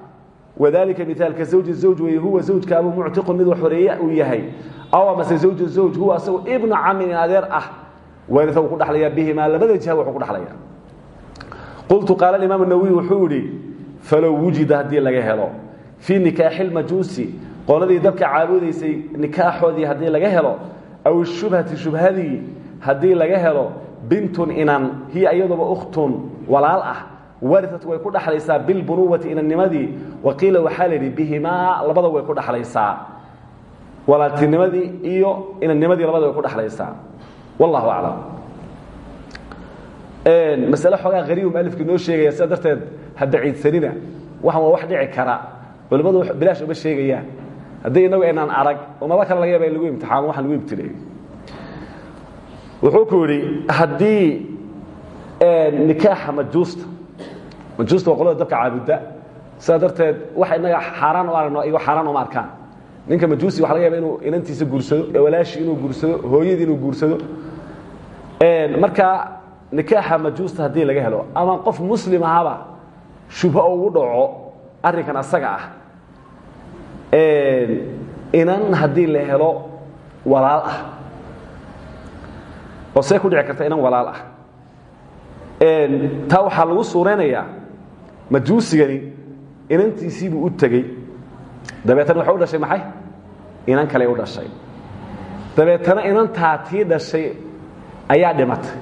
wadalika miaalka zawji zawj wey huwa zawjkaabu muctiqun mid wax horeeye uu yahay aw amase zawju zawj huwa asagu ibnu camin in adeer ah waria wuu ku dhaxlayaa bihimaa labada jiha wuxuu ku dhaxlayaa. Qultu qaala imaam nawowi wuxuu idhi falow wujida haddii laga helo fii nikaaxi lmajuusi qoladii dabka caabudaysay nikaaxoodii haddii laga helo aw shubhati shubhadii haddii laga helo bintun inan hiya iyaduba ukhtun walaal ah wariat way ku dhaxlaysaa bilbunuwati inannimadii waqiila waxaa la yidhi bihimaa labada way ku dhaxlaysaa. Walaaltinimadii iyo inannimadii labada way ku dhaxlaysaa. Wallahu aclam. Masale xoogaa hariibu mualifka noo sheegaya sidaa darteed ha baciidsanina waxan waa wax dhici kara culimmadu bilaash uma sheegayaan haddii inagu aynaan arag umado kale laga yaaba in lagu imtixaamo waxaan lagu ibtilay wuxuu ku yidhi haddii nikaaxa majuusta majuusta waa qolada dabka caabudda. Sidaa darteed waxa inaga xaaraan u aragno igo xaaraan uma arkaan. Ninka majuusi waxa laga yaba inuu inantiisa guursado ee walaashii inuu guursado hooyadii inuu guursado. Marka nikaaxa majuusta haddii laga helo ama qof muslim ahaba shubho ugu dhaco arrinkan asaga ah inan haddii la helo walaal ah. Oo see dhici karta inan walaal ah. Taa waxaa lagu suuraynayaa majuusigani inantiisiibuu u tegey. Dabeetana waxay u dhashay maxay? Inan kale u dhashay. Dabeetana inantaa tii dhashay ayaa dhimatay.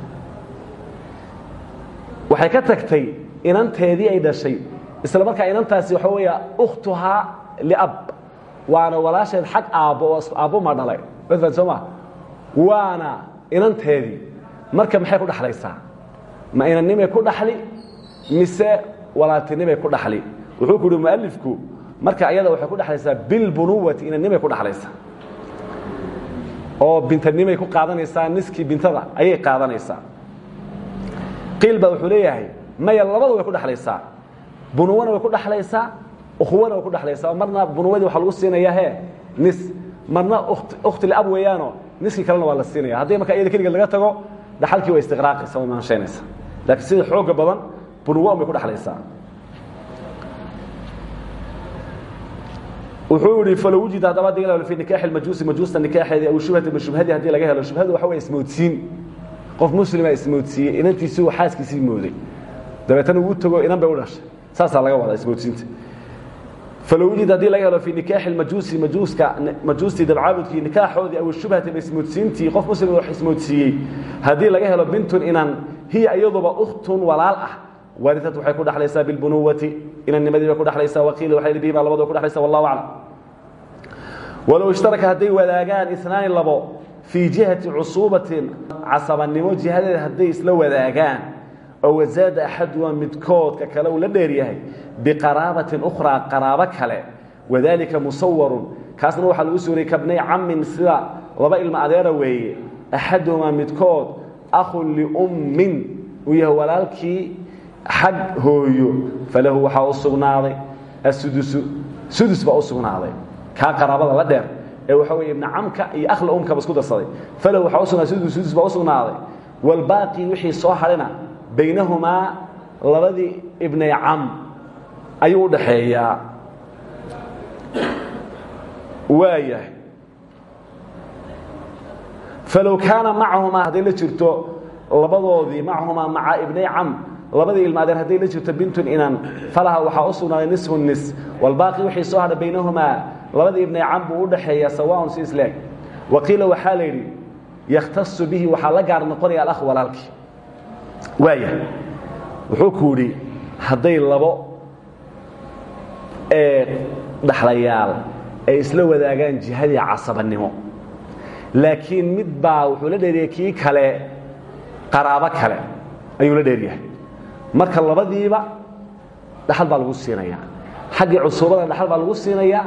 Waxay ka tagtay inanteedii ay dhashay. Isla markaa inantaasi waxa weeya ukhtuhaa liab waana walaasheed xag aabbo oo ma dhalay. Wafan soo ma? Waana inanteedii marka maxay ku dhaxlaysaa? Ma inannimay ku dhaxli mise walaaltinimay ku dhaxli? Wuxuu ku uhi mualifku marka ayada waxay ku dhexlaysaa bilbunuwati inannimay ku dhexlaysaa oo bintanimay ku qaadanaysaa niskii bintada ayay qaadanaysaa. Qiil wuxuu leeyahay maya labadu ku dhexlaysaa bunuwana way ku dhexlaysaa ukhuwana way ku dhexlaysaa marna bunuwadii waxaa lagu siinayaa he nis. Marna ukhti liab weeyaano niskii kalena waa la siinaya haddii marka iyada keligeed laga tago dhaxalkii waa istiqraaqaysa waa maanshaynaysa laakiin sida xooga badan bunuwa bay ku dhexlaysaa wuxuu yihi falow wujida haddaba haddii la helo fi nikaaxi majuusi majuusta nikaaxeedii aw shubhati ma shubhadii haddii laga helo shubhadu waxa way ismoodsiin. Qof muslima ismoodsiiyey inantiisii uu xaaskiisii mooday. Dabeetana uu tago inan bay u dhashay. Saasaa laga wadaa ismoodsiinta falow wujida haddii laga helo fi nikaaxi majuusi majuustii dabcaabudkii nikaaxoodii aw shubhati ismoodsiintii qof muslim wax ismoodsiiyey haddii laga helo bintun inan hiya iyaduba ukhtun walaal ah wariat waxay ku dhexlaysaa bilbunuwati inannimadii bay ku dhexlaysaa waqiila waxay bihima labadoo ku dhexlaysa wallahu aclam walow ishtaraka hadday wadaagaan inaani labo fii jihati cusuubatin casabanimo jihadeeda hadday isla wadaagaan oo wasaada axaduha midkoodka kale uu la dheer yahay biqaraabatin ukhraa qaraabo kale. Wadalika musawarun kaasna waxaa lagu suuriyey kabnay camin sida laba ilmo adeera weeye. Axaduhumaa midkood. Akhun liummin uu yahay walaalkii xag hooyo. Falahu waxaa u sugnaaday asudusu sudus baa u sugnaaday. Qaraabada la dheer. Ee waxa weeye ibna camka iyo akhla umkaba isku darsaday. Falahu waxaa u sudus sudus baa u sugnaaday. Wixii soo hadhina baynahumaa labadii ibnay cam ayuu u dhaxeeyaa. Waayahay. Falow kaana macahumaa hadday la jirto labadoodii macahumaa maca ibnay cam labadii ilmaadeen hadday la jirto bintun inan falaha waxaa u nisfu nis walbaaqi wixii soo hadha baynahumaa labadii ibnay cam buu u dhaxeeyaa si isleeg waqiila waxaa la yidhi bihi waxaa la gaar noqonaya alakh walaalkii waaya wuxuu ku yidhi hadday labo dhaxlayaal ay isla wadaagaan jihadii casabannimo. Laakiin mid baa wuxuu la dheeriyay kii kale qaraabo kale ayuu la dheeryahay marka labadiiba dhaxal baa lagu siinaya xaggii cusuubada dhaxal baa lagu siinayaa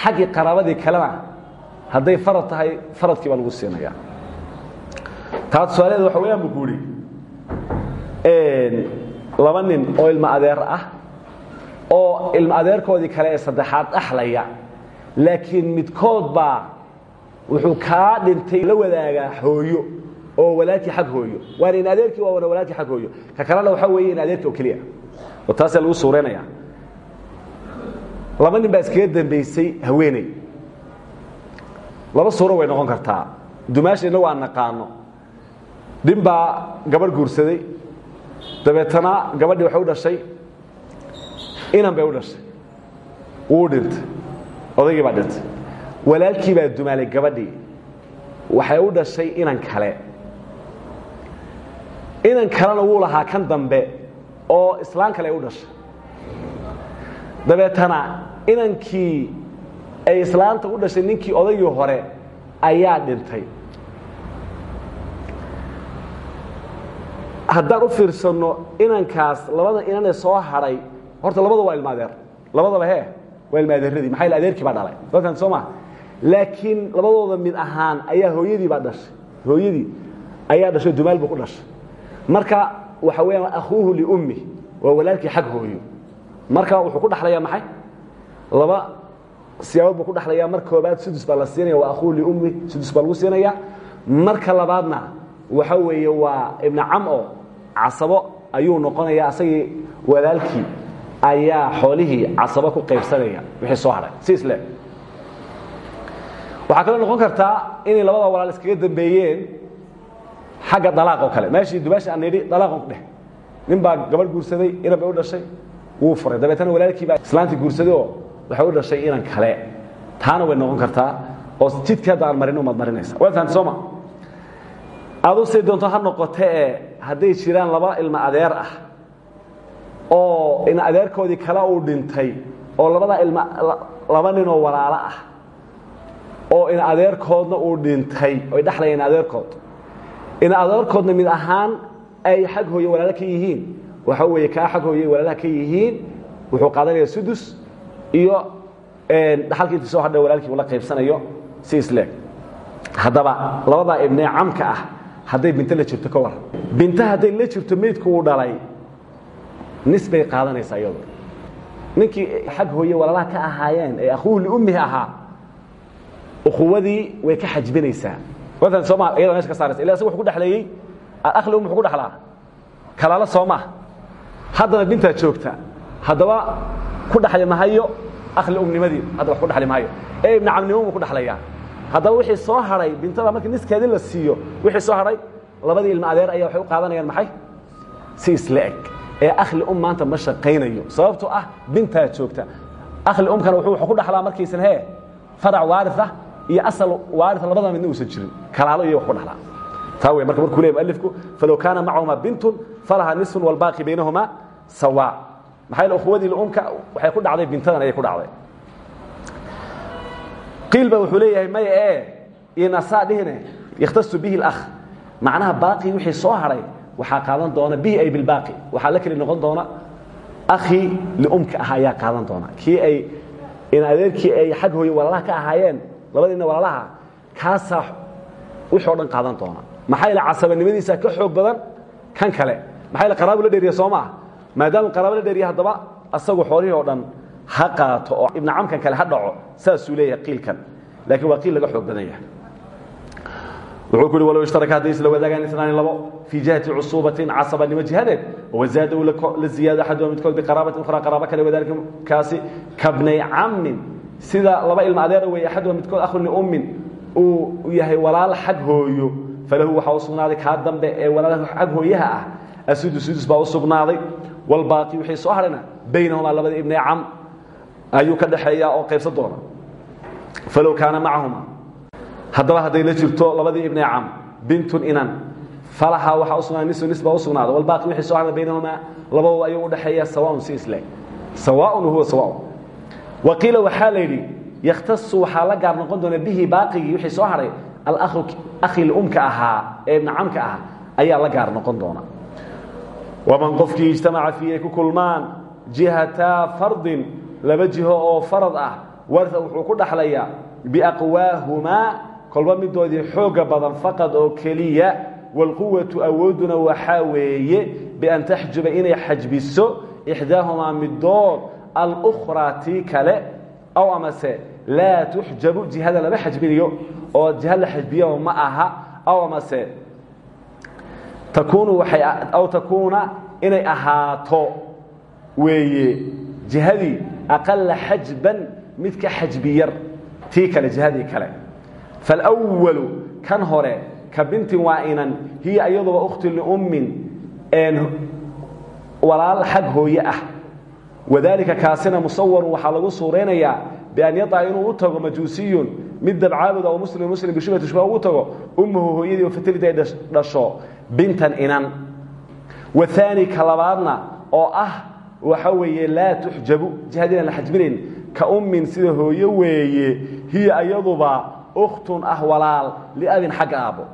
xaggii qaraabadii kalena hadday farad tahay faradkii baa lagu siinaya taa tusaalaheeda waxa weyaan bu ku uhi laba nin oo ilmo adeer ah oo ilmo adeerkoodii kale saddexaad dhaxlaya. Laakiin midkood baa wuxuu kaa dhintay la wadaagaa hooyo oo walaalkii xag hooyo. Waana in adeerkii waa walaalkii xag hooyo. Ka kalena waxaa weeye in adeerkii oo oo taasaa lagu suureynaya. Laba nin baa iskaga dambaysay haweeney. Laba suuro way noqon kartaa. Dumaasha innagu aan naqaano. Nin baa guursaday dabeetana gabadhii waxay u dhashay. Inan bay u dhashay. Wuu dhintay. Odaygii baa dhintay. Walaalkii baa dumaalay gabadhii waxay u dhashay inan kale. Inan kalena wuu lahaa kan dambe oo islaan kale ay u dhashay. Dabeetana inankii ay islaanta u dhashay ninkii odaygii hore ayaa dhintay haddaan u fiirsanno inankaas labada inanee soo hadhay horta labada waa ilmaadeer. Labadaba he waa ilmaadeeradii maxaa adeerkii baa dhalay. Dadkan soo laakiin labadooda mid ahaan ayaa hooyadii baa dhashay. Hooyadii ayaa dhashay dumaal buu dhashay. Marka waxa weeyaan akhuuhu liummi waa walaalkii xag hooyo. Marka wuxuu ku dhaxlayaa maxay? Laba siyaabood buu ku dhaxlayaa. Mar koobaad sudus baa la siinaya waa akhuuhu liummi sudus baa lagu siinaya marka labaadna waxa weeye waa ibna cam o casabo ayuu noqonaya asagii walaalkii ayaa xoolihii casabo ku qaybsanaya. Wixii soo hadhay si isle waxaa kaloo noqon kartaa inay labada walaal iskaga dambeeyeen xagga dalaaq oo kale. Meeshii dumaasha aan nidhi dalaaqon ku dheh. Nin baa gabadh guursaday inan bay u dhashay. Wuu furay. Dabeetana walaalkii baa islaantii guursaday oo waxay u dhashay inan kale. Taana way noqon kartaa oo jidkii hadda aan marin umaad marinaysa waa fahamti sooma adu say doonto ha noqote ee hadday jiraan laba ilmo adeer ah oo in adeerkoodii kale uu dhintay oo labada ilma laba nin oo walaalo ah oo in adeerkoodna uu dhintay oy dhexlayeen adeerkood. In adeerkoodna mid ahaan ay xag hooye walaalo ka yihiin waxa weeye kaa xag hooye walaalaha ka yihiin wuxuu qaadanayaa sudus iyo dhaxalkii intii soo hadhay walaalkii uu qaybsanayo si isleeg haddaba labadaa ibnee camka ah hadday binto la jirto ka waran binto hadday la jirto meydku uu dhalay. Nis bay qaadanaysaa iyadu. Ninkii xag hooye walaalaha ka ahaayeen ee akhuuhu liummihi ahaa ukhuwadii way ka xajbinaysaa. Wadan sooma iyada meesha ka saaraysa. Ila asaga wuxuu ku dhexleeyey akhli um wuxuu ku dhexlaa kalaala sooma haddana bintaa joogta. Haddaba ku dhexli mahayo akhli umnimadii. Hadda wax ku dhexli mahayo. Ee ibna camnimo buu ku dhexlayaa haddaba wixii soo hadhay bintada markii niskeedii la siiyo wixii soo hadhay labadii ilmo adeer ayaa waxay u qaadanayaan maxay? Si isla eg. Ee akhli um maanta ma shaqaynayo. Sababtoo ah bintaa joogta. Akhli umkana wuxuu ku dhaxlaa markaysan hee farac waaria iyo asal waaria labada midna uusan jirin. Kalaalo iyo wax ku dhaxlaa. Taa wey marka markuu leey mualifku falow kaana macahuma bintun falaha nisfun walbaaqi baynahumaa sawaa. Maxaa yeele ukhuwadii umka? Waxay ku dhacday bintadan ayay ku dhacday. Qiil ba wuxuu leeyahay maya ee inasaa dhihine yakhtasu bihi اlakh macnaha baaqii wixii soo hadhay waxaa qaadan doona bihi ay bilbaaqi waxaa la keli noqon doona akhii liumka ah ayaa qaadan doona. Kii ay adeerkii ay xag hooye walaalaha ka ahaayeen labadiina walaalaha kaasaa wixii o dhan qaadan doona. Maxaa yaele casabanimadiisa ka xoog badan kan kale. Maxaa yaele qaraabo la dheeriya soo maaha maadaama qaraabo la dheeriya haddaba asagu xoolihii oo dhan ha qaato oo ibna camkan kale ha dhaco saasuu leeyahay qiilkan. Laakiin waa qiil laga xoog badan yahay wuxuu ku uhi walow ishtaraka hadday isla wadaagaan isnaani labo fii jihati cusuubatin casabanimo jihadeed wazaada uu la ziyaado axaduha midkood biqaraabatin ukhraa qaraabo kale wadaalika kaasi kabnay cammin sida laba ilma adeera weeye axaduha midkood akhun liummin uu yahay walaal xag hooyo falahu waxaa u sugnaaday kaa dambe ee walaalaha xag hooyaha ah asudus sudus baa u sugnaaday walbaaqi wixii soo hadhayna baynahumaa labada ibne cam ayuu ka dhaxeeyaa oo qaybsan doona falow kaana macahuma haddaba hadday la jirto labadii ibne cam bintun inan falaha waxaa u sugnaaday nisu nis baa u sugnaaday walbaaqi wixii soo hadhay baynahumaa labadooda ayuu u dhaxeeyaa sawaaun si isleeg sawaaun huwa sawaaun. Waqiila waxaa la yidhi yakhtasu waxaa la gaar noqon doona bihi baaqigii wixii soo hadhay alakhu akhi lumka ahaa ee ibna camka ayaa la gaar noqon doona waman qofkii ijtamaca fiihi ay ku kulmaan jihataa fardin oo farad ah warta wuxuu ku dhaxlayaa biaqwaahumaa kolba midoodii xooga badan faqad oo keliya wاlquwaةu awooduna waxaa weeye bian taxjuba inay xajbiso ixdaahumaa midood alأkhraa tii kale aw amase laa tuxjabu jihada lama xajbinayo oo jiha la xajbiya ma aha aw amase takuunu waay aw takuuna inay ahaato weeye jihadii aqala xajban mid ka xajbi yar tii kale jihadii kale falwalu kan hore ka bintin waa inan hiya iyaduba ukhti liummin walaal xag hooye ah wadaalika kaasina musawarun waxaa lagu suuraynayaa bian yaطaca inuu u tago majuusiyun mid dabcaabud oo muslim muslim bishubati shubha ugu tago ummahu hooyadii oo fatilid ay dhasho bintan inan waثaani ka labaadna oo ah waxa weeye laa tuxjabu jihadiinaan ukhtun ah walaal liabin xagga aabbo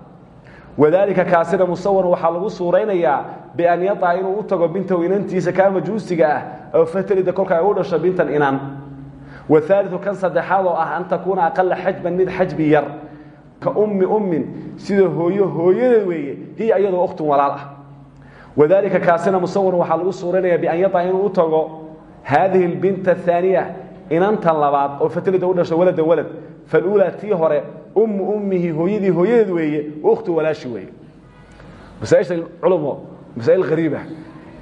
wadaalika kaasina musawan waxaa lagu suuraynayaa bian yataa inuu u tago bintow inantiisa kaa majuusiga ah oo fatrida kolkaa u dhasho bintan inan. Wahaaliu kan saddexaad ah an takuuna aqala xajban mid xajbi yar ka ummi ummin sida hooyo hooyada weeye hiya iyadoo ukhtun walaal ah. Wadaalika kaasina musawan waxaa lagu suuraynayaa bian yataa inuu u tago haadihi albinta aaniya inantan labaad oo fatrida u dhasho walada walad faluulaa tii hore ummu ummihi hooyadii hooyadeed weeye ukhtu walaashi weeye masaaisha culumo masaa'il hariibah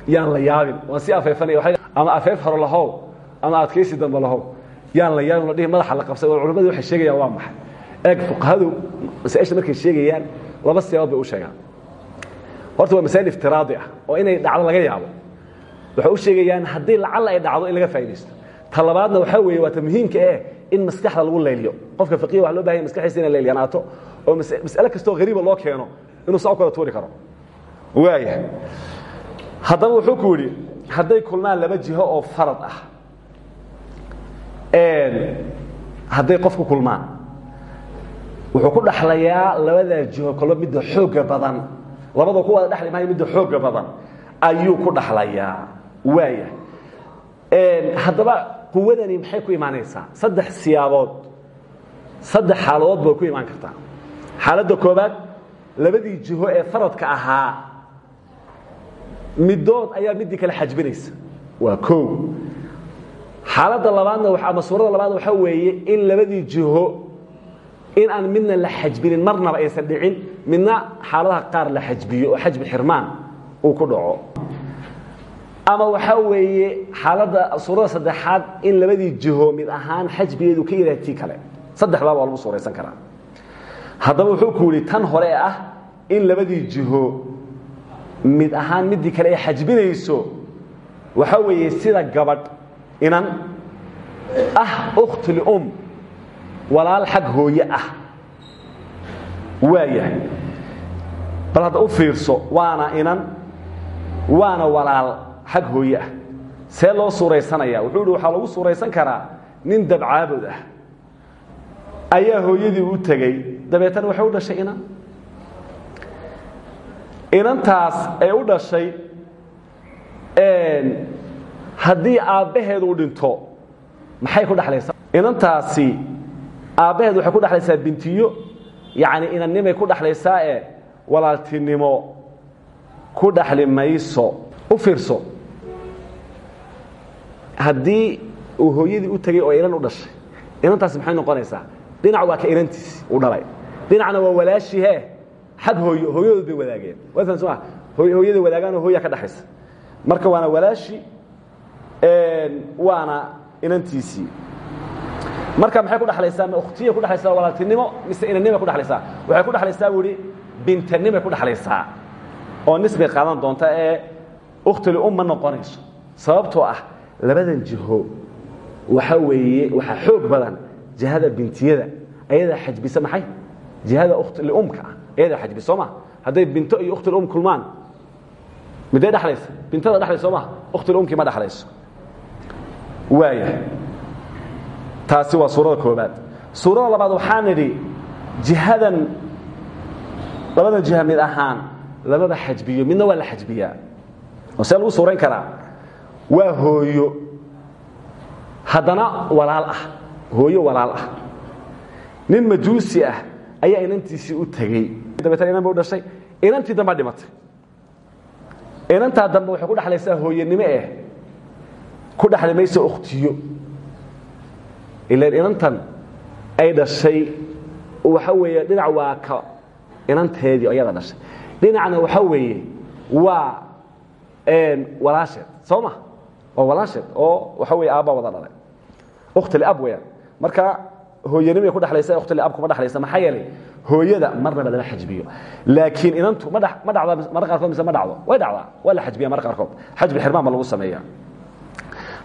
yaan la yaabin waan si afeefanaya ama afeef horo lahow ama adkaysi dambe lahow yaan la yaabin la dhihi madaxa la qabsay oo culimmadu waxay sheegayaan waa maxay eeg fuqahadu masaaisha markay sheegayaan laba siyaabood bay u sheegaan horta waa masaa'il iftiraadi ah oo inay dhacdo laga yaabo waxay u sheegayaan haddii lacalla ay dhacdo in laga faa'idaysto ta labaadna waxaa weeye waa ta muhiimka eh in maskaxda lagu layliyo qofka faqiha waxa loo bahanya maskaxdiisa inay layliyanaato oo mas'ale kastoo hariiba loo keeno inuu saa u kala tuuri karo. Waaya haddaba wuxuu ku yidhi hadday kulmaan laba jiho oo farad ah hadday qofku kulmaan wuxuu ku dhaxlayaa labadaa jiho kolba midda xooga badan. Labadoo ku wada dhexli maayo midda xooga badan ayuu ku dhaxlayaa. Waaya haddaba quwadani maxay ku imaanaysaa? Saddex siyaabood. Saddex xaaladood bay ku imaan kartaa. Xaaladda koobaad labadii jiho ee faradka ahaa midood ayaa midii kale xajbinaysa. Waa o xaaladda labaadna ama suurada labaadna waxaa weeye in labadii jiho in aan midna la xajbinin marnaba aysan dhicin midna xaaladaha qaar la xajbiyo oo xajbi xirmaan uu ku dhaco ama waxaa weeye xaaladda suurada saddexaad in labadii jiho mid ahaan xajbigeedu ka yaraa tii kale saddexdaa waa lagu suuraysan karaa. Haddaba wuxuu ku yidhi tan hore ah in labadii jiho mid ahaan midii kale ay xajbinayso waxaa weeye sida gabadh inan ah ukhti lium walaal xag hooye ah. Waayahay bal hadda u fiirso waana inan waana walaal xag hooye ah. See loo suuraysanaya wuxuu waxaa lagu suuraysan karaa nin dabcaabud ah. Ayaa hooyadii u tegey. Dabeetana waxay u dhashay inan inantaas ay u dhashay haddii aabbaheed uu dhinto maxay ku dhaxlaysaa? Inantaasi aabbaheed waxay ku dhaxlaysaa bintiyo. Yacni inannimay ku dhaxlaysaa ee walaaltinimo ku dhaxli u fiirso haddii uu hooyadii u tegey oo inan u dhashay inantaasi maxay noqonaysaa? Dhinac waa ka inantiisi u dhalay. Dhinacna waa walaashihe xag hooyo hooyadood bay wadaageen. Wasan soo hooyada wadaagaan oo hooya ka dhaxaysa. Marka waana walaashi waana inantiisii. Marka maxay ku dhaxlaysaa? Ma ukhtiya ku dhaxlaysaa walaaltinimo mise inannimay ku dhaxlaysaa? Waxay ku dhaxlaysaa buu ihi bintanimay ku dhaxlaysaa. Oo nisbay qaadan doonta ee ukhtili um ma noqonayso. Sababtoo ah labadan jiho waxa weeye waxaa xoog badan jihada bintiyada ayadaa xajbisa maxay? Jihada ukhliumka ah ayadaa xajbisa soo ma hadday binto iyo ukhtilum kulmaan midday dhaxlaysa? Bintada dhaxlaysa soo ma ukhtilumkii ma dhaxlayso. Waaya taasi waa suurada koobaad suurada labaad waxaan idhi jihadan labadan jiha mid ahaan lamaba xajbiyo midna waa la xajbiyaa. Oo see lagu suurayn karaa waa hooyo. Haddana walaal ah. Hooyo walaal ah. Nin majuusi ah ayaa inantiisii u tegey dabeetana inan ba u dhashay. Inantii dambaa dhimatay. Inantaa dambe waxay ku dhexlaysaa hooyanimo eh. Ku dhexli mayso ukhtiyo. Ilan inantan ay dhashay. Waxa weeye dhinac waa ka. Inanteedii ayada dhashay. Dhinacna waxa weeye waa walaasheed. Soo ma waa walaasheed oo waxa weye aabba wada dhalay. Ukhtiliab weyaan marka hooyanimay ku dhexlaysa ukhtiliab kuma dhexlaysa maxaa yeelay hooyada marnaba lama xajbiyo. Laakiin inantu ma dhacda marra qaarkood mise ma dhacdo. Way dhacdaa waa la xajbiya marra qaarkood. Xajbi xirmaan ba lagu sameeya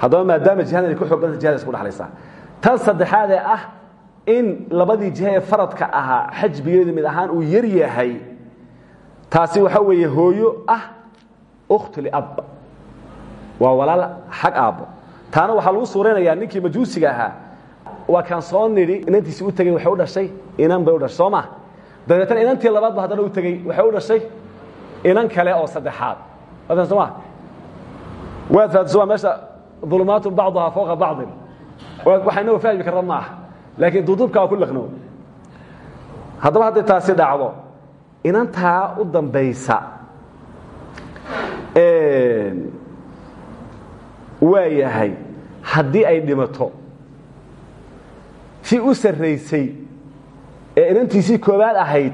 haddaba maadaama jihadan ay ku xoog badanta jihada isku dhexlaysaa tan saddexaad ee ah in labadii jiha ee faradka ahaa xajbigeedu mid ahaan uu yar yahay taasi waxa weeye hooyo ah ukhtu liab waa walaal xag aabbo taana waxaa lagu suuraynayaa ninkii majuusiga ahaa. Waa kaan soo nidhi inantiisi u tegey waxay u dhashay. Inan bay u dhashay soo ma? Dabeetana inantii labaadba haddana u tegey waxay u dhashay. Inan kale oo saddexaad. Soo ma waad fahamtay waa meesha ظulumaatu bacduhaa fowqa bacdin. Waxaynaga fahmi karra ma aha. Laakiin duuduubka waa ku laqno haddaba hadday taasi dhacdo inantaa u dambaysa waa yahay haddii ay dhimato. Si u sarraysay ee inantiisii koobaad ahayd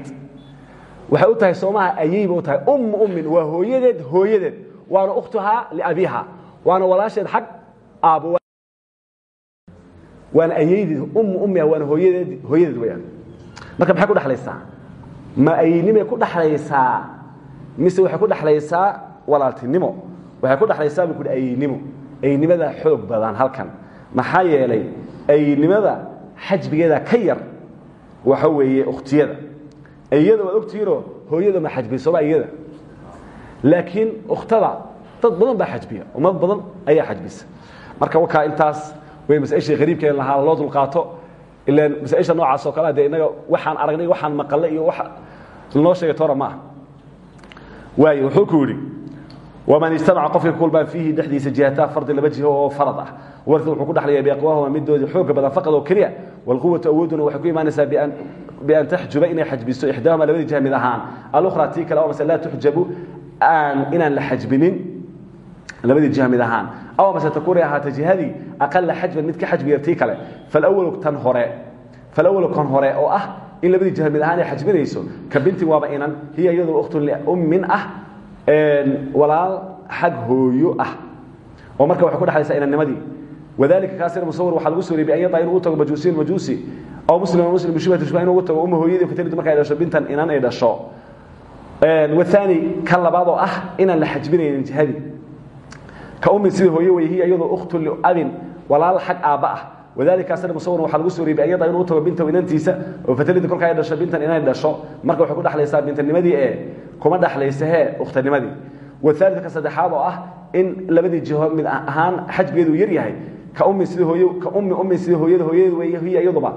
waxay u tahay soomaha ayayba u tahay ummu ummin waa hooyadeed hooyadeed. Waana ukhtuhaa liabiha waana walaasheed xag aabbo. Waana ayaydeed ummu ummiha waana hooyadeed hooyadeed weyaan marka maxay ku dhexlaysaa ma ayeynimay ku dhexlaysaa mise waxay ku dhexlaysaa walaaltinimo? Waxay ku dhexlaysaa bu kuhi ayeynimo ayeynimada xoog badan halkan. Maxaa yeelay ayeynimada xajbigeeda ka yar waxa weeye ukhtiyada. Iyada waad ogtihiinoo hooyada ma xajbisoba iyada. Laakiin ukhtada dad badan baa xajbiya ummad badan ayaa xajbisa. Marka wakaa intaas way masaaishii qariibkeen lahaa loo dulqaato. Ilaan masaaisha noocaas oo kalea dee innaga waxaan aragnay waxaan maqalnay iyo wax lanoo sheegay toora ma aha waayo wuxuu ku yidhi waman ijtamaca qofka ku kulmaan fiihi dhexdiisa jihataa fardi laba jiho oo farad ah warka wuxuu ku dhexlaya biaqwaahuma midoodii xooga badan faqad oo keliya walquwatu awooduna waxay ku imaanaysaa bian taxjuba inay xajbiso ixdaahuma labadii jiha mid ahaan alukhra tii kale oo mase laa tuxjabu aan inaan la xajbinin labadii jiha mid ahaan aw mase takuunay ahaata jihadii aqala xajban mid ka xajbi yartii kale falawalu tan hore falawalu kan hore oo ah in labadii jiha mid ahaan ay xajbinayso ka bintin waaba inan hiya iyadoo ukhtun liummin ah walaal xag hooyo ah oo marka waxay ku dhexlaysaa inannimadii. Wadalika kaasina musawir waxaa lagu suuriyay bian yada inuu u tago majuusiyin majuusi. Aw muslima muslim bishubhati shubha inuu ugu tago uma hooyadii fatalidu marka ay dhasho bintan inan ay dhasho. Wathani kan labaad oo ah inaan la xajbinaynin jihadii ka ummin sidii hooye wey hiya iyadoo ukhtu liabin walaal xag aabba ah wadaalikaasna musawan waxaa lagu suuriyey biayada inuu tago bintow inantiisa oo fatalida kolka ay dhasho bintan inay dhasho. Marka waxay ku dhaxlaysaa bintanimadii ee kuma dhaxlaysa hee ukhtanimadii wataalidka saddexaad oo ah in labadii jiho mid ahaan xajgeedu yar yahay. Ka ummin sida hooyo ka ummi ummin sida hooyada hooyada weeye hiya iyaduba.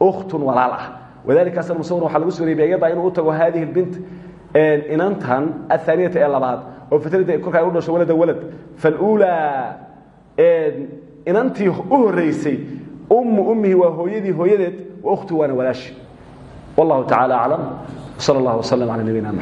Ukhtun walaal ah. Wadaalikaasna musawan waxaa lagu suuriyey biayada inuu u tago haadihi bint inantan athaaniyata ee labaad. Oo fatalida kolka ay u dhasho walada walad. Faluulaa inantii u horeysay ummu ummihi waa hooyadii hooyadeed wa ukhtu waana walaashi wallahu tacaala aclam sal allah waslm calى nabiyina